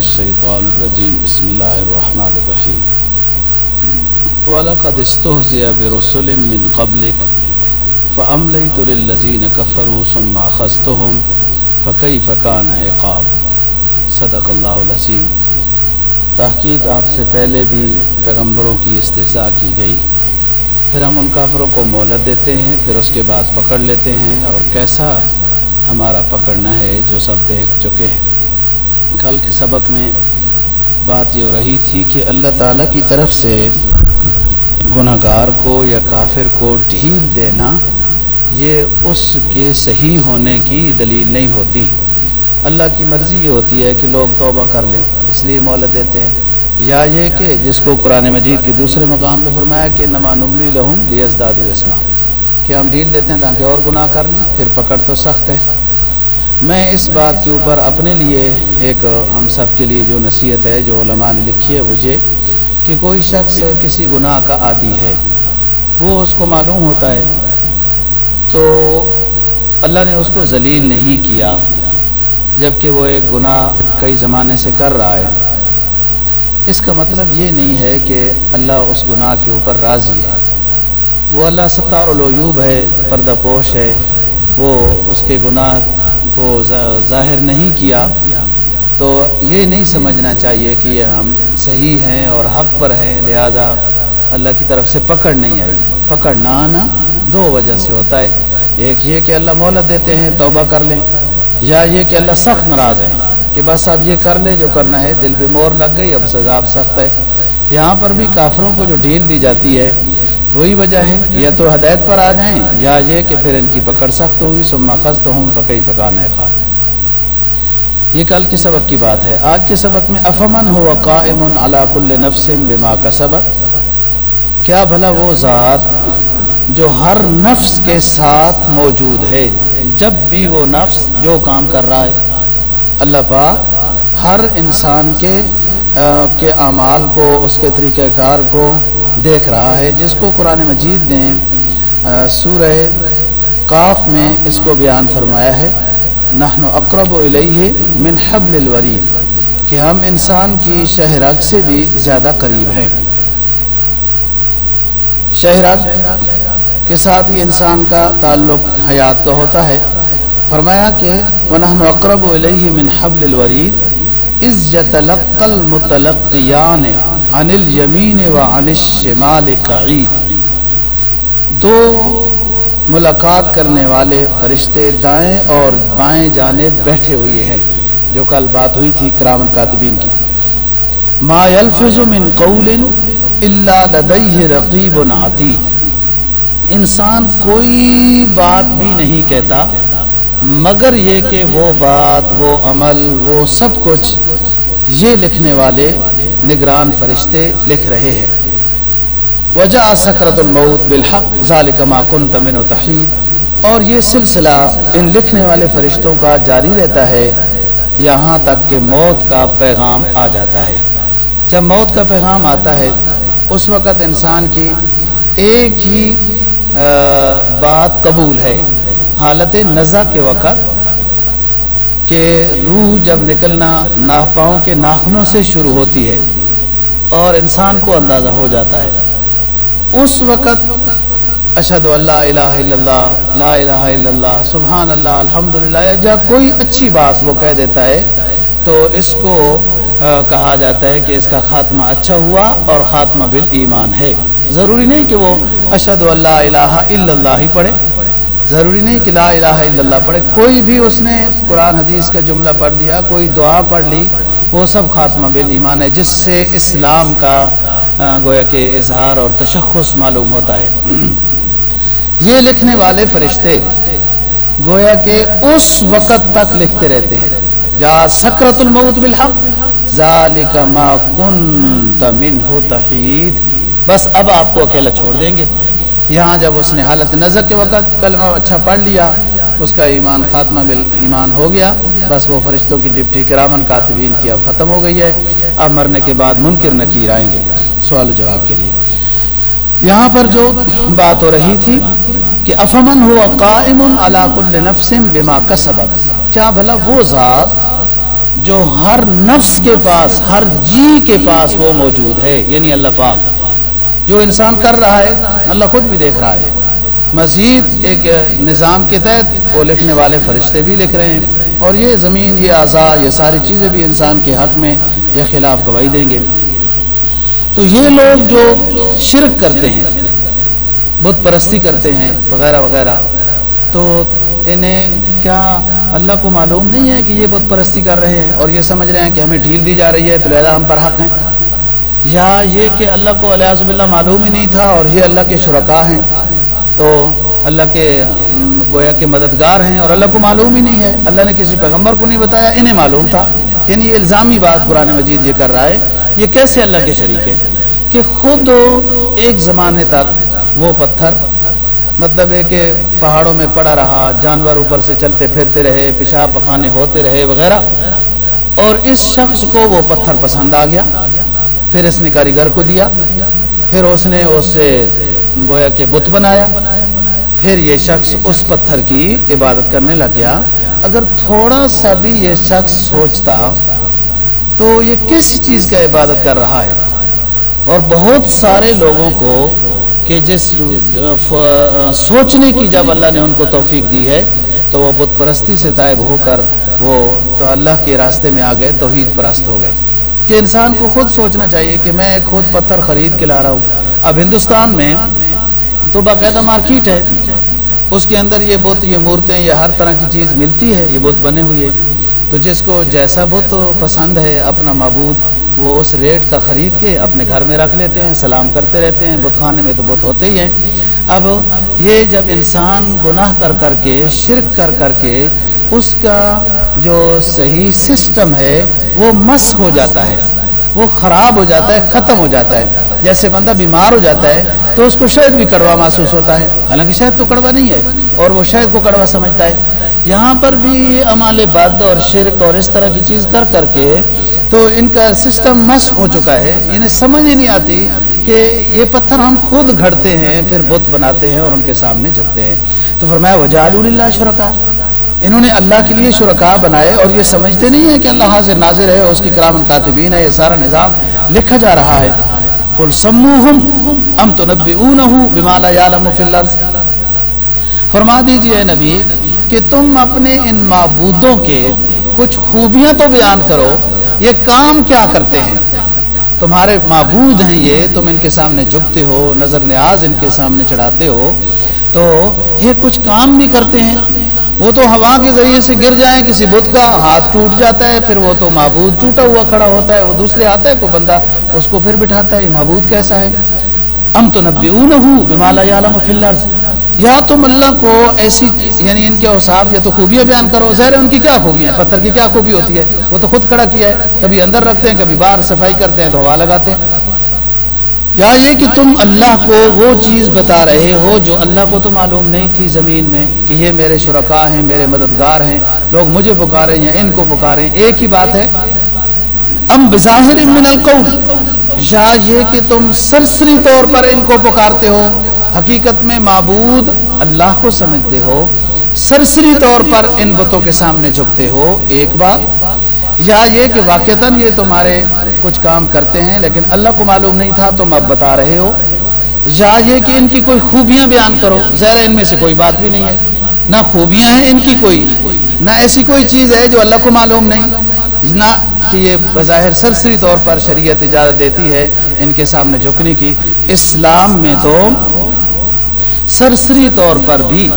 بالله من الشيطان الرجيم. بسم الله الرحمن الرحيم. ولقد استهزئ برسل من قبلك فأمليت للذين كفروا ثم أخذتهم فكيف كان عقاب. صدق اللہ العظیم تحقیق آپ سے پہلے بھی پیغمبروں کی استضاء کی گئی. پھر ہم ان کافروں کو مہلت دیتے ہیں، پھر اس کے بعد پکڑ لیتے ہیں اور کیسا ہمارا پکڑنا ہے جو سب دیکھ چکے ہیں؟ کل کے سبق میں بات یہ ہو رہی تھی کہ اللہ تعالیٰ کی طرف سے گناہ گار کو یا کافر کو ڈھیل دینا یہ اس کے صحیح ہونے کی دلیل نہیں ہوتی۔ اللہ کی مرضی یہ ہوتی ہے کہ لوگ توبہ کر لیں، اس لیے مولت دیتے ہیں۔ یا یہ کہ جس کو قرآن مجید کے دوسرے مقام پہ فرمایا کہ نما نملی لہم لیزداد اسما کہ ہم ڈھیل دیتے ہیں تاکہ اور گناہ کر لیں؟ پھر پکڑ تو سخت ہے۔ میں اس بات کے اوپر اپنے لیے ایک ہم سب کے لیے جو نصیحت ہے، جو علماء نے لکھی ہے، وہ یہ کہ کوئی شخص کسی گناہ کا عادی ہے، وہ اس کو معلوم ہوتا ہے۔ تو اللہ نے اس کو ذلیل نہیں کیا جبکہ وہ ایک گناہ کئی زمانے سے کر رہا ہے۔ اس کا مطلب یہ نہیں ہے کہ اللہ اس گناہ کے اوپر راضی ہے۔ وہ اللہ ستار العیوب ہے، پردہ پوش ہے۔ وہ اس کے گناہ کو ظاہر نہیں کیا، تو یہ نہیں سمجھنا چاہیے کہ یہ ہم صحیح ہیں اور حق پر ہیں، لہذا اللہ کی طرف سے پکڑ نہیں آئی۔ پکڑ نہ آنا دو وجہ سے ہوتا ہے۔ ایک یہ کہ اللہ مہلت دیتے ہیں، توبہ کر لیں۔ یا یہ کہ اللہ سخت ناراض ہیں کہ بس اب یہ کر لیں جو کرنا ہے۔ دل پہ مور لگ گئی، اب سزا اب سخت ہے۔ یہاں پر بھی کافروں کو جو ڈھیل دی جاتی ہے وہی وجہ ہے یا تو ہدایت پر آ جائیں یا یہ کہ پھر ان کی پکڑ سخت ہوئی سما خست ہوں فقی فقان خان یہ کل کے سبق کی بات ہے۔ آج کے سبق میں افمن ہو قائم علا کل نفس بما کا سبق کیا بھلا وہ ذات جو ہر نفس کے ساتھ موجود ہے، جب بھی وہ نفس جو کام کر رہا ہے۔ اللہ پاک ہر انسان کے کے اعمال کو، اس کے طریقہ کار کو دیکھ رہا ہے، جس کو قرآن مجید نے سورہ قاف میں اس کو بیان فرمایا ہے نحن اقرب الیہ من حبل الورید، کہ ہم انسان کی شہرگ سے بھی زیادہ قریب ہیں۔ شہرگ کے ساتھ ہی انسان کا تعلق حیات کا ہوتا ہے۔ فرمایا کہ ونحن اقرب الیہ من حبل الورید از یتلقى المتلقیان۔ عن الیمین و عن الشمال قعید۔ دو ملاقات کرنے والے فرشتے دائیں اور بائیں جانب بیٹھے ہوئے ہیں، جو کل بات ہوئی تھی کرام الکاتبین کی۔ ما يلفظ من قول الا لديه رقیب عتید۔ انسان کوئی بات بھی نہیں کہتا، مگر یہ کہ وہ بات، وہ عمل، وہ سب کچھ یہ لکھنے والے نگران فرشتے لکھ رہے ہیں۔ وجہ سکرت الموت بالحق، ذالک ما کنت من و تحید۔ اور یہ سلسلہ ان لکھنے والے فرشتوں کا جاری رہتا ہے، یہاں تک کہ موت کا پیغام آ جاتا ہے۔ جب موت کا پیغام آتا ہے، اس وقت انسان کی ایک ہی بات قبول ہے۔ حالت نزا کے وقت کہ روح جب نکلنا ناپاؤں کے ناخنوں سے شروع ہوتی ہے اور انسان کو اندازہ ہو جاتا ہے۔ اس وقت اشد اللہ الہ الا اللہ، لا الہ الا اللہ، سبحان اللہ الحمد للہ جب کوئی اچھی بات وہ کہہ دیتا ہے، تو اس کو کہا جاتا ہے کہ اس کا خاتمہ اچھا ہوا اور خاتمہ بال ایمان ہے۔ ضروری نہیں کہ وہ اشد اللہ الہ الا اللہ ہی پڑھے۔ ضروری نہیں کہ لا الہ الا اللہ پڑھے۔ کوئی بھی اس نے قرآن، حدیث کا جملہ پڑھ دیا، کوئی دعا پڑھ لی، وہ سب خاتمہ بال ایمان ہے، جس سے اسلام کا گویا کہ اظہار اور تشخص معلوم ہوتا ہے۔ یہ لکھنے والے فرشتے گویا کہ اس وقت تک لکھتے رہتے ہیں۔ جا سکرت الموت بالحق، ذالک ما کنت منہ تحید۔ بس اب آپ کو اکیلا چھوڑ دیں گے۔ یہاں جب اس نے حالت نظر کے وقت کلمہ اچھا پڑھ لیا، اس کا ایمان خاتمہ بال ایمان ہو گیا۔ بس وہ فرشتوں کی ڈپٹی کرامن کاتبین کی اب ختم ہو گئی ہے۔ اب مرنے کے بعد منکر نکیر آئیں گے۔ سوال و جواب کے لیے۔ یہاں پر جو بات ہو رہی تھی کہ افمن ہوا قائم علی کل نفس بما کسبت، کیا بھلا وہ ذات جو ہر نفس کے پاس، ہر جی کے پاس وہ موجود ہے؟ یعنی اللہ پاک۔ جو انسان کر رہا ہے، اللہ خود بھی دیکھ رہا ہے۔ مزید ایک نظام کے تحت وہ لکھنے والے فرشتے بھی لکھ رہے ہیں۔ اور یہ زمین، یہ اعضاء، یہ ساری چیزیں بھی انسان کے حق میں یا خلاف گواہی دیں گے۔ تو یہ لوگ جو شرک کرتے ہیں، بت پرستی کرتے ہیں، وغیرہ وغیرہ، تو انہیں کیا اللہ کو معلوم نہیں ہے کہ یہ بت پرستی کر رہے ہیں؟ اور یہ سمجھ رہے ہیں کہ ہمیں ڈھیل دی جا رہی ہے، تو لہٰذا ہم پر حق ہیں۔ یا یہ کہ اللہ کو علیہ اللہ معلوم ہی نہیں تھا اور یہ اللہ کے شرکا ہیں۔ تو اللہ کے گویا کے مددگار ہیں اور اللہ کو معلوم ہی نہیں ہے۔ اللہ نے کسی پیغمبر کو نہیں بتایا، انہیں معلوم تھا۔ یعنی یہ الزامی بات قرآن مجید یہ کر رہا ہے۔ یہ کیسے اللہ کے شریک ہے کہ خود ایک زمانے تک وہ پتھر مطلب ہے کہ پہاڑوں میں پڑا رہا، جانور اوپر سے چلتے پھرتے رہے، پیشاب پخانے ہوتے رہے وغیرہ، اور اس شخص کو وہ پتھر پسند آ گیا۔ پھر اس نے کاریگر کو دیا، پھر اس نے اس سے گویا کہ بت بنایا، پھر یہ شخص اس پتھر کی عبادت کرنے لگ گیا۔ اگر تھوڑا سا بھی یہ شخص سوچتا تو یہ کس چیز کا عبادت کر رہا ہے؟ اور بہت سارے لوگوں کو کہ جس سوچنے کی جب اللہ نے ان کو توفیق دی ہے تو وہ بت پرستی سے طائب ہو کر وہ تو اللہ کے راستے میں آ گئے توحید پرست ہو گئے۔ کہ انسان کو خود سوچنا چاہیے کہ میں خود پتھر خرید کے لا رہا ہوں۔ اب ہندوستان میں تو باقاعدہ مارکیٹ ہے۔ اس کے اندر یہ بت یہ مورتیں، یہ ہر طرح کی چیز ملتی ہے، یہ بت بنے ہوئے۔ تو جس کو جیسا بت پسند ہے، اپنا معبود وہ اس ریٹ کا خرید کے اپنے گھر میں رکھ لیتے ہیں، سلام کرتے رہتے ہیں۔ بت خانے میں تو بت ہوتے ہی ہیں۔ اب یہ جب انسان گناہ کر کر کے، شرک کر کر کے اس کا جو صحیح سسٹم ہے، وہ مس ہو جاتا ہے۔ وہ خراب ہو جاتا ہے، ختم ہو جاتا ہے۔ جیسے بندہ بیمار ہو جاتا ہے، تو اس کو شہد بھی کڑوا محسوس ہوتا ہے۔ حالانکہ شہد تو کڑوا نہیں ہے، اور وہ شہد کو کڑوا سمجھتا ہے۔ یہاں پر بھی امال بد اور شرک اور اس طرح کی چیز کر کر کے تو ان کا سسٹم مس ہو چکا ہے۔ انہیں سمجھ ہی نہیں آتی کہ یہ پتھر ہم خود گھڑتے ہیں، پھر بت بناتے ہیں اور ان کے سامنے جھکتے ہیں۔ تو فرمایا وجال اللہ شرکا انہوں نے اللہ کے لیے شرکا بنائے اور یہ سمجھتے نہیں ہیں کہ اللہ حاضر ناظر ہے اس کی کرام الکاتبین ہے، یہ سارا نظام لکھا جا رہا ہے۔ قل سموہم ام تنبئونہو بما لا یعلم فی الارض۔ فرما دیجیے نبی کہ تم اپنے ان معبودوں کے کچھ خوبیاں تو بیان کرو، یہ کام کیا کرتے ہیں؟ تمہارے معبود ہیں یہ، تم ان کے سامنے جھکتے ہو، نظر نیاز ان کے سامنے چڑھاتے ہو، تو یہ کچھ کام بھی کرتے ہیں۔ وہ تو ہوا کے ذریعے سے گر جائیں کسی بت کا ہاتھ ٹوٹ جاتا ہے، پھر وہ تو معبود ٹوٹا ہوا کھڑا ہوتا ہے، وہ دوسرے آتا ہے، کوئی بندہ اس کو پھر بٹھاتا ہے، یہ معبود کیسا ہے؟ ام تو نبی بمالا عالم فلرز یا تم اللہ کو ایسی یعنی ان کے اوساف یا تو خوبیاں بیان کرو، ظاہر ان کی کیا خوبیاں ہیں؟ پتھر کی کیا خوبی ہوتی ہے؟ وہ تو خود کھڑا کیا ہے، کبھی اندر رکھتے ہیں، کبھی باہر صفائی کرتے ہیں، تو ہوا لگاتے ہیں۔ یا یہ کہ تم اللہ کو وہ چیز بتا رہے ہو جو اللہ کو تو معلوم نہیں تھی زمین میں کہ یہ میرے شرکا ہیں، میرے مددگار ہیں، لوگ مجھے پکارے یا ان کو پکارے ایک ہی بات ہے۔ ام بظاہر من القول، یا یہ کہ تم سرسری طور پر ان کو پکارتے ہو۔ حقیقت میں معبود اللہ کو سمجھتے ہو، سرسری طور پر ان بتوں کے سامنے جھکتے ہو۔ ایک بات، یا یہ کہ واقعتاً یہ تمہارے کچھ کام کرتے ہیں لیکن اللہ کو معلوم نہیں تھا تم اب بتا رہے ہو۔ یا یہ کہ ان کی کوئی خوبیاں بیان کرو ذرا ان میں سے کوئی بات بھی نہیں ہے۔ نہ خوبیاں ہیں ان کی کوئی، نہ ایسی کوئی چیز ہے جو اللہ کو معلوم نہیں۔ نہ کہ یہ بظاہر سرسری طور پر شریعت اجازت دیتی ہے ان کے سامنے جھکنے کی۔ اسلام میں تو سرسری طور پر بھی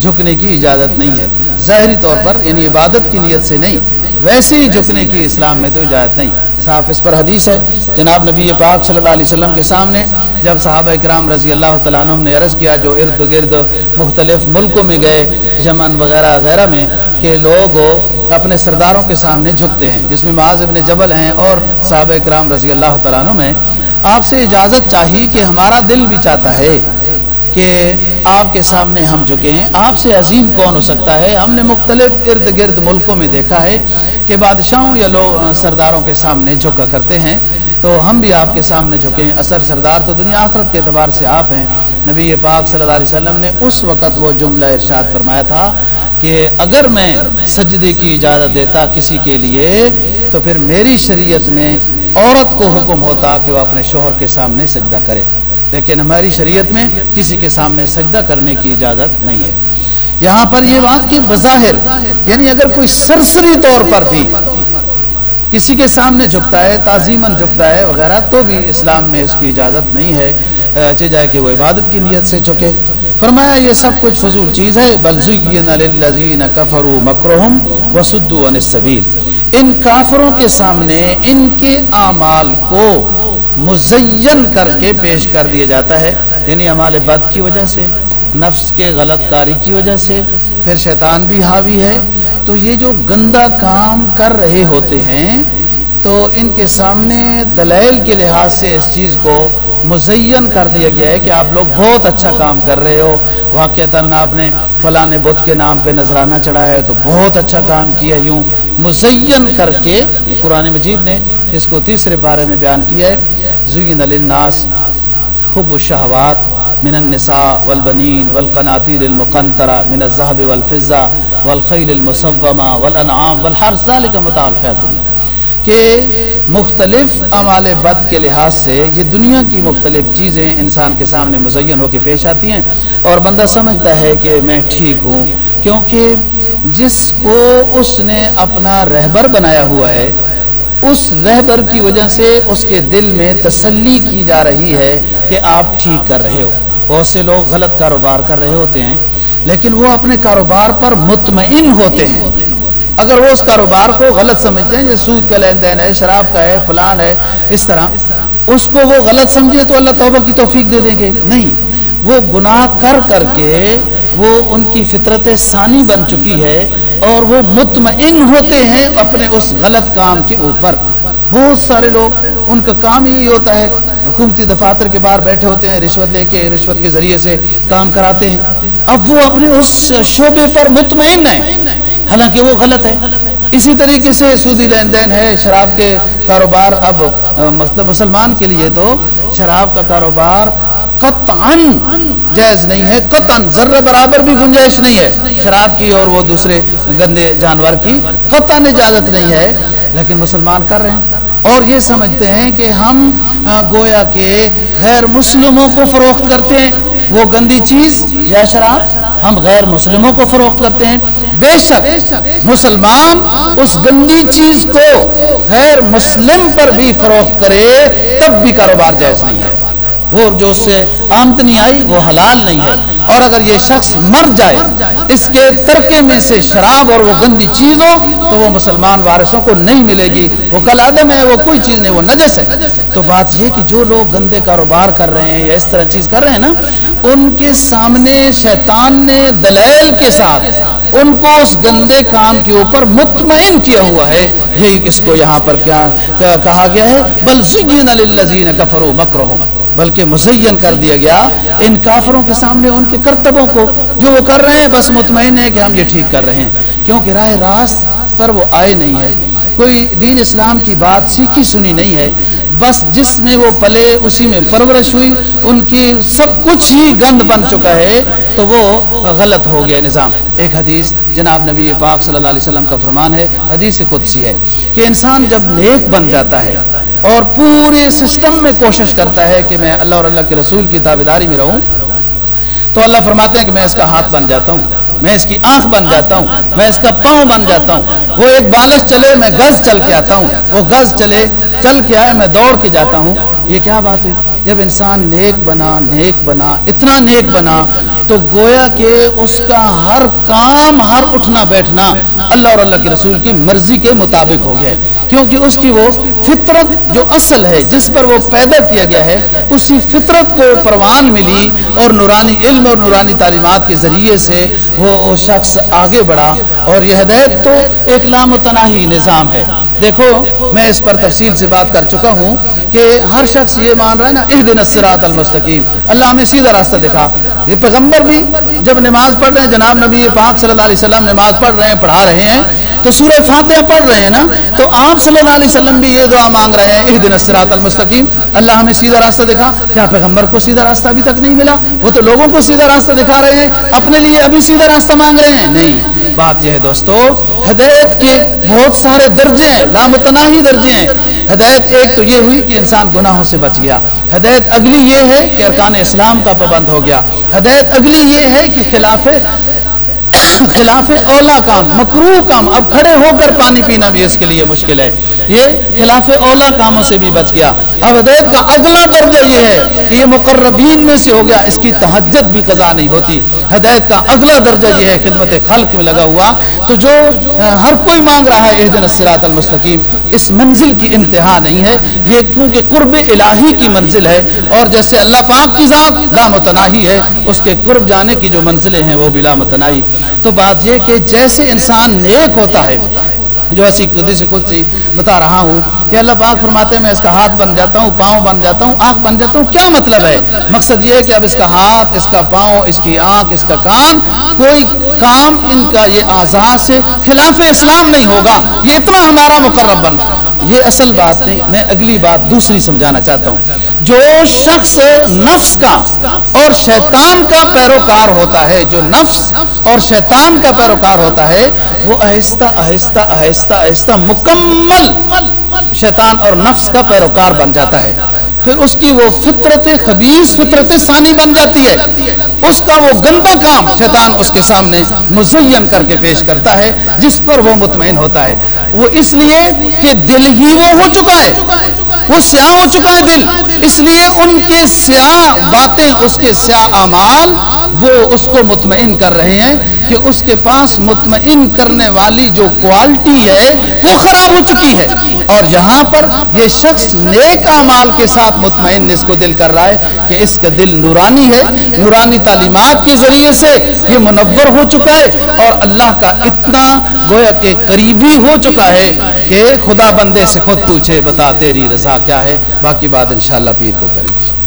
جھکنے کی اجازت نہیں ہے۔ ظاہری طور پر یعنی عبادت کی نیت سے نہیں۔ ویسے ہی جھکنے کی اسلام میں تو اجازت نہیں۔ صاف اس پر حدیث ہے، جناب نبی پاک صلی اللہ علیہ وسلم کے سامنے جب صحابہ اکرام رضی اللہ تعالیٰ عنہ نے عرض کیا، جو ارد گرد مختلف ملکوں میں گئے، یمن وغیرہ وغیرہ میں، کہ لوگ اپنے سرداروں کے سامنے جھکتے ہیں، جس میں معاذ ابن جبل ہیں اور صحابہ اکرام رضی اللہ تعالیٰ عنہ میں آپ سے اجازت چاہیے کہ ہمارا دل بھی چاہتا ہے۔ کہ آپ کے سامنے ہم جھکے ہیں، آپ سے عظیم کون ہو سکتا ہے؟ ہم نے مختلف ارد گرد ملکوں میں دیکھا ہے کہ بادشاہوں یا لوگ سرداروں کے سامنے جھکا کرتے ہیں۔ تو ہم بھی آپ کے سامنے جھکے ہیں، اثر سردار تو دنیا آخرت کے اعتبار سے آپ ہیں۔ نبی پاک صلی اللہ علیہ وسلم نے اس وقت وہ جملہ ارشاد فرمایا تھا کہ اگر میں سجدے کی اجازت دیتا کسی کے لیے، تو پھر میری شریعت میں عورت کو حکم ہوتا کہ وہ اپنے شوہر کے سامنے سجدہ کرے۔ لیکن ہماری شریعت میں کسی کے سامنے سجدہ کرنے کی اجازت نہیں ہے۔ یہاں پر یہ بات کہ بظاہر یعنی اگر کوئی سرسری طور پر بھی کسی کے سامنے جھکتا ہے تعظیمن جھکتا ہے وغیرہ، تو بھی اسلام میں اس کی اجازت نہیں ہے چاہے جائے کہ وہ عبادت کی نیت سے چکے فرمایا، یہ سب کچھ فضول چیز ہے۔ بلزین کفروا مکرہم وسدوا عن السبیل۔ ان کافروں کے سامنے ان کے اعمال کو مزین کر کے پیش کر دیا جاتا ہے یعنی ہمارے بد کی وجہ سے، نفس کے غلط کاری کی وجہ سے، پھر شیطان بھی حاوی ہے۔ تو یہ جو گندا کام کر رہے ہوتے ہیں، تو ان کے سامنے دلیل کے لحاظ سے اس چیز کو مزین کر دیا گیا ہے کہ آپ لوگ بہت اچھا کام کر رہے ہو۔ واقع آپ نے فلاں بدھ کے نام پہ نذرانہ چڑھایا ہے، تو بہت اچھا کام کیا یوں۔ مزین کر کے قرآن مجید نے اس کو تیسرے بارے میں بیان کیا ہے۔ زین للناس حب الشہوات من النساء والبنين والقناطير المقنطرة من الذهب والفضة والخيل المصومة والأنعام والحرث ذلك متاع الحياة الدنيا۔ کہ مختلف اعمال بد کے لحاظ سے یہ دنیا کی مختلف چیزیں انسان کے سامنے مزین ہو کے پیش آتی ہیں اور بندہ سمجھتا ہے کہ میں ٹھیک ہوں کیونکہ جس کو اس نے اپنا رہبر بنایا ہوا ہے، اس رہبر کی وجہ سے اس کے دل میں تسلی کی جا رہی ہے کہ آپ ٹھیک کر رہے ہو۔ بہت سے لوگ غلط کاروبار کر رہے ہوتے ہیں، لیکن وہ اپنے کاروبار پر مطمئن ہوتے ہیں۔ اگر وہ اس کاروبار کو غلط سمجھتے ہیں جیسے سود کا لین دین ہے شراب کا ہے، فلان ہے، اس طرح، اس کو وہ غلط سمجھے تو اللہ توبہ کی توفیق دے دیں گے۔ نہیں۔ وہ گناہ کر کر کے وہ ان کی فطرت ثانی بن چکی ہے اور وہ مطمئن ہوتے ہیں اپنے اس غلط کام کے اوپر۔ بہت سارے لوگ ان کا کام یہی ہوتا ہے۔ حکومتی دفاتر کے باہر بیٹھے ہوتے ہیں، رشوت لے کے، رشوت کے ذریعے سے کام کراتے ہیں۔ اب وہ اپنے اس شعبے پر مطمئن ہیں، حالانکہ وہ غلط ہے۔ اسی طریقے سے سودی لین دین ہے، شراب کے کاروبار اب مطلب مسلمان کے لیے تو شراب کا کاروبار قطعاً جائز نہیں ہے، قطعاً، ذرہ برابر بھی گنجائش نہیں ہے۔ شراب کی اور وہ دوسرے گندے جانور کی قطعاً اجازت نہیں ہے۔ لیکن مسلمان کر رہے ہیں۔ اور یہ سمجھتے ہیں کہ ہم ہاں، گویا کے غیر مسلموں کو فروخت کرتے ہیں۔ وہ گندی چیز یا شراب؟ ہم غیر مسلموں کو فروخت کرتے ہیں۔ بے شک مسلمان اس گندی چیز کو غیر مسلم پر بھی فروخت کرے، تب بھی کاروبار جائز نہیں ہے۔ وہ جو اس سے آمدنی آئی وہ حلال نہیں ہے۔ اور اگر یہ شخص مر جائے، اس کے ترکے میں سے شراب اور وہ گندی چیز ہو، تو وہ مسلمان وارثوں کو نہیں ملے گی۔ وہ کل آدم ہے، وہ کوئی چیز نہیں، وہ نجس ہے۔ تو بات یہ کہ جو لوگ گندے کاروبار کر رہے ہیں یا اس طرح چیز کر رہے ہیں نا، ان کے سامنے شیطان نے دلیل کے ساتھ ان کو اس گندے کام کے اوپر مطمئن کیا ہوا ہے۔ یہی کس کو یہاں پر کیا، کہا گیا ہے؟ بل زین للذین کفروا مکرہم۔ بلکہ مزین کر دیا گیا ان کافروں کے سامنے، ان کے کرتبوں کو جو وہ کر رہے ہیں، بس مطمئن ہے کہ ہم یہ ٹھیک کر رہے ہیں، کیونکہ راہ راست پر وہ آئے نہیں ہے کوئی دین اسلام کی بات سیکھی سنی نہیں ہے۔ بس جس میں وہ پلے اسی میں پرورش ہوئی، ان کی سب کچھ ہی گند بن چکا ہے، تو وہ غلط ہو گیا نظام۔ ایک حدیث جناب نبی پاک صلی اللہ علیہ وسلم کا فرمان ہے، حدیث قدسی ہے کہ انسان جب نیک بن جاتا ہے اور پورے سسٹم میں کوشش کرتا ہے کہ میں اللہ اور اللہ کے رسول کی تابیداری میں رہوں، تو اللہ فرماتے ہیں کہ میں اس کا ہاتھ بن جاتا ہوں۔ میں اس کی آنکھ بن جاتا ہوں، میں اس کا پاؤں بن جاتا ہوں۔ وہ ایک بالش چلے، میں گز چل کے آتا ہوں۔ وہ گز چلے، چل کے آئے، میں دوڑ کے جاتا ہوں۔ یہ کیا بات ہوئی؟ جب انسان نیک بنا نیک بنا، اتنا نیک بنا، تو گویا کہ اس کا ہر کام، ہر اٹھنا بیٹھنا اللہ اور اللہ کے رسول کی مرضی کے مطابق ہو گیا۔ کیونکہ اس کی وہ فطرت جو اصل ہے، جس پر وہ پیدا کیا گیا ہے، اسی فطرت کو پروان ملی اور نورانی علم اور نورانی تعلیمات کے ذریعے سے وہ شخص آگے بڑھا اور یہ ہدایت تو ایک لامتناہی نظام ہے۔ دیکھو، میں اس پر تفصیل سے بات کر چکا ہوں کہ ہر شخص یہ مان رہا ہے نا اہ دن اسرات المستقیم۔ اللہ ہمیں سیدھا راستہ دکھا۔ یہ پیغمبر بھی جب نماز پڑھ رہے ہیں، جناب نبی پاک صلی اللہ علیہ وسلم نماز پڑھ رہے ہیں، پڑھا رہے ہیں تو سورہ فاتحہ پڑھ رہے ہیں نا؟ تو آپ صلی اللہ علیہ وسلم بھی یہ دعا مانگ رہے ہیں اہ دن اسرات المستقیم، اللہ ہمیں سیدھا راستہ دکھا۔ کیا پیغمبر کو سیدھا راستہ ابھی تک نہیں ملا، وہ تو لوگوں کو سیدھا راستہ دکھا رہے ہیں، اپنے لیے ابھی سیدھا راستہ مانگ رہے ہیں۔ نہیں، بات یہ ہے دوستو، ہدایت کے بہت سارے درجے ہیں لامتناہی درجے ہیں۔ ہدایت ایک تو یہ ہوئی کہ انسان گناہوں سے بچ گیا۔ ہدایت اگلی یہ ہے کہ ارکان اسلام کا پابند ہو گیا۔ ہدایت اگلی یہ ہے کہ خلاف خلاف اولا کام مکرو کام، اب کھڑے ہو کر پانی پینا بھی اس کے لیے مشکل ہے۔ یہ خلاف اولا کاموں سے بھی بچ گیا۔ اب ہدایت کا اگلا درجہ یہ ہے کہ یہ مقربین میں سے ہو گیا، اس کی تہجد بھی قضا نہیں ہوتی۔ ہدایت کا اگلا درجہ یہ ہے، خدمت خلق میں لگا ہوا۔ تو جو ہر کوئی مانگ رہا ہے دن السلاط المستقیم، اس منزل کی انتہا نہیں ہے۔ یہ کیونکہ قرب الہی کی منزل ہے اور جیسے اللہ پاک کی ذات لامتناہی ہے، اس کے قرب جانے کی جو منزلیں ہیں وہ بھی لامتناہی تو بات یہ کہ جیسے انسان نیک ہوتا ہے جو ایسی خود سے خود سی بتا رہا ہوں کہ اللہ پاک فرماتے ہیں، میں اس کا ہاتھ بن جاتا ہوں، پاؤں بن جاتا ہوں، آنکھ بن جاتا ہوں، کیا مطلب ہے؟ مقصد یہ ہے کہ اب اس کا ہاتھ، اس کا پاؤں، اس کی آنکھ، اس کا کان، کوئی کام ان کا یہ آزاد سے خلاف اسلام نہیں ہوگا۔ یہ اتنا ہمارا مقرب بن۔ یہ اصل بات نہیں، میں اگلی بات دوسری سمجھانا چاہتا ہوں۔ جو شخص نفس کا اور شیطان کا پیروکار ہوتا ہے، جو نفس اور شیطان کا پیروکار ہوتا ہے، وہ آہستہ آہستہ آہستہ آہستہ مکمل شیطان اور نفس کا پیروکار بن جاتا ہے۔ پھر اس کی وہ فطرت خبیص فطرت ثانی بن جاتی ہے۔ اس کا وہ گندا کام شیطان اس کے سامنے مزین کر کے پیش کرتا ہے، جس پر وہ مطمئن ہوتا ہے۔ وہ اس لیے کہ دل ہی وہ ہو چکا ہے۔ وہ سیاہ ہو چکا ہے دل۔ اس لیے ان کے سیاہ باتیں اس کے سیاہ اعمال وہ اس کو مطمئن کر رہے ہیں کہ اس کے پاس مطمئن کرنے والی جو کوالٹی ہے وہ خراب ہو چکی ہے۔ اور یہاں پر یہ شخص نیک اعمال کے ساتھ مطمئن اس کو دل کر رہا ہے کہ اس کا دل نورانی ہے، نورانی تعلیمات کے ذریعے سے یہ منور ہو چکا ہے اور اللہ کا اتنا گویا کہ قریبی ہو چکا ہے کہ خدا بندے سے خود پوچھے، بتا تیری رضا کیا ہے؟ باقی بات انشاءاللہ پیر کو کریں گے۔